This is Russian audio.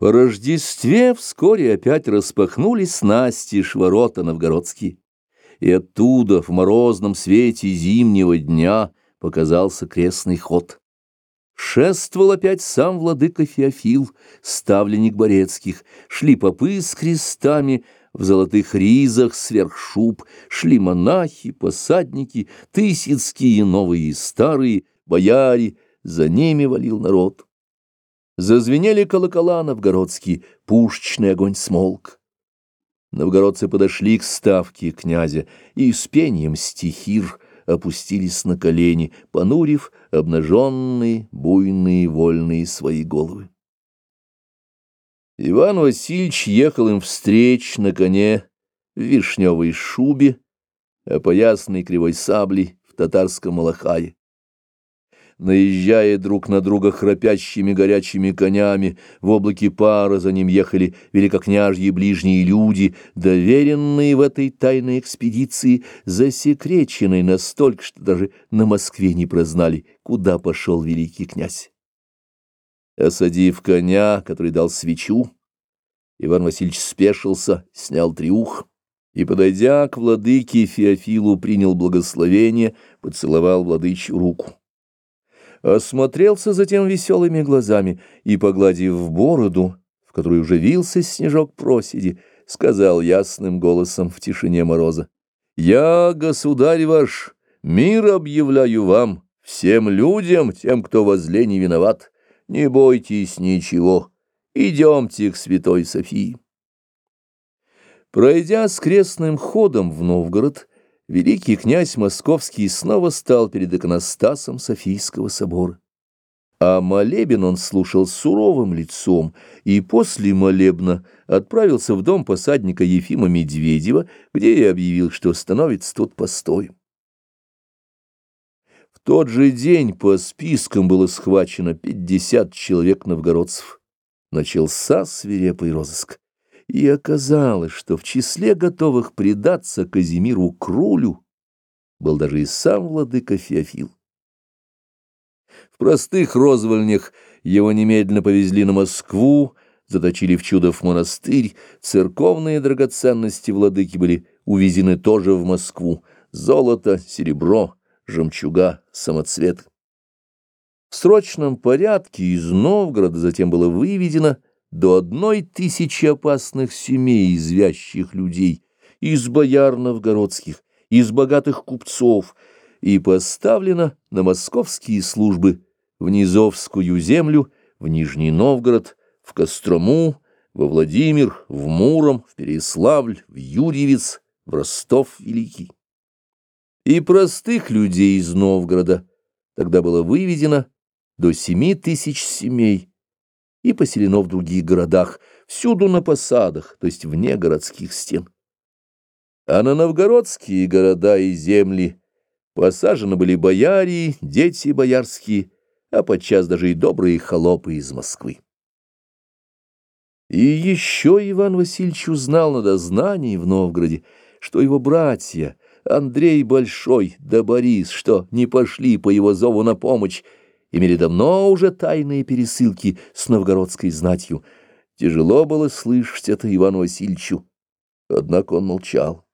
По Рождестве вскоре опять распахнулись настежь ворота новгородские, и оттуда в морозном свете зимнего дня показался крестный ход. Шествовал опять сам владыка Феофил, ставленник Борецких, шли попы с крестами, в золотых ризах сверх шуб, шли монахи, посадники, тысяцкие, новые и старые, бояре, за ними валил народ. Зазвенели колокола новгородские, пушечный огонь смолк. Новгородцы подошли к ставке князя и с пением стихир опустились на колени, понурив обнаженные, буйные, вольные свои головы. Иван Васильевич ехал им встреч на коне в вишневой шубе, опоясанной кривой саблей в татарском малахае наезжая друг на друга храпящими горячими конями, в облаке пара за ним ехали великокняжьи ближние люди, доверенные в этой тайной экспедиции, засекреченной настолько, что даже на Москве не прознали, куда пошел великий князь. Осадив коня, который дал свечу, Иван Васильевич спешился, снял триух и, подойдя к владыке Феофилу, принял благословение, поцеловал владычью руку осмотрелся затем веселыми глазами и, погладив бороду, в которой уже вился снежок проседи, сказал ясным голосом в тишине мороза, «Я, государь ваш, мир объявляю вам, всем людям, тем, кто возле не виноват, не бойтесь ничего, идемте к святой Софии». Пройдя с крестным ходом в Новгород, великий князь Московский снова стал перед иконостасом Софийского собора. А молебен он слушал суровым лицом и после молебна отправился в дом посадника Ефима Медведева, где и объявил, что становится тут постой. В тот же день по спискам было схвачено пятьдесят человек новгородцев. Начался свирепый розыск. И оказалось, что в числе готовых предаться Казимиру Крулю был даже и сам владыка Феофил. В простых розвольнях его немедленно повезли на Москву, заточили в Чудов монастырь, церковные драгоценности владыки были увезены тоже в Москву, золото, серебро, жемчуга, самоцвет. В срочном порядке из Новгорода затем было выведено до одной тысячи опасных семей из вящих людей, из бояр новгородских, из богатых купцов, и поставлено на московские службы в Низовскую землю, в Нижний Новгород, в Кострому, во Владимир, в Муром, в Переславль, в Юрьевец, в Ростов Великий. И простых людей из Новгорода тогда было выведено до семи тысяч семей, и поселено в других городах, всюду на посадах, то есть вне городских стен. А на новгородские города и земли посажены были бояре, дети боярские, а подчас даже и добрые холопы из Москвы. И еще Иван Васильевич узнал на дознании в Новгороде, что его братья Андрей Большой да Борис, что не пошли по его зову на помощь, имели давно уже тайные пересылки с новгородской знатью. Тяжело было слышать это Ивану Васильевичу, однако он молчал.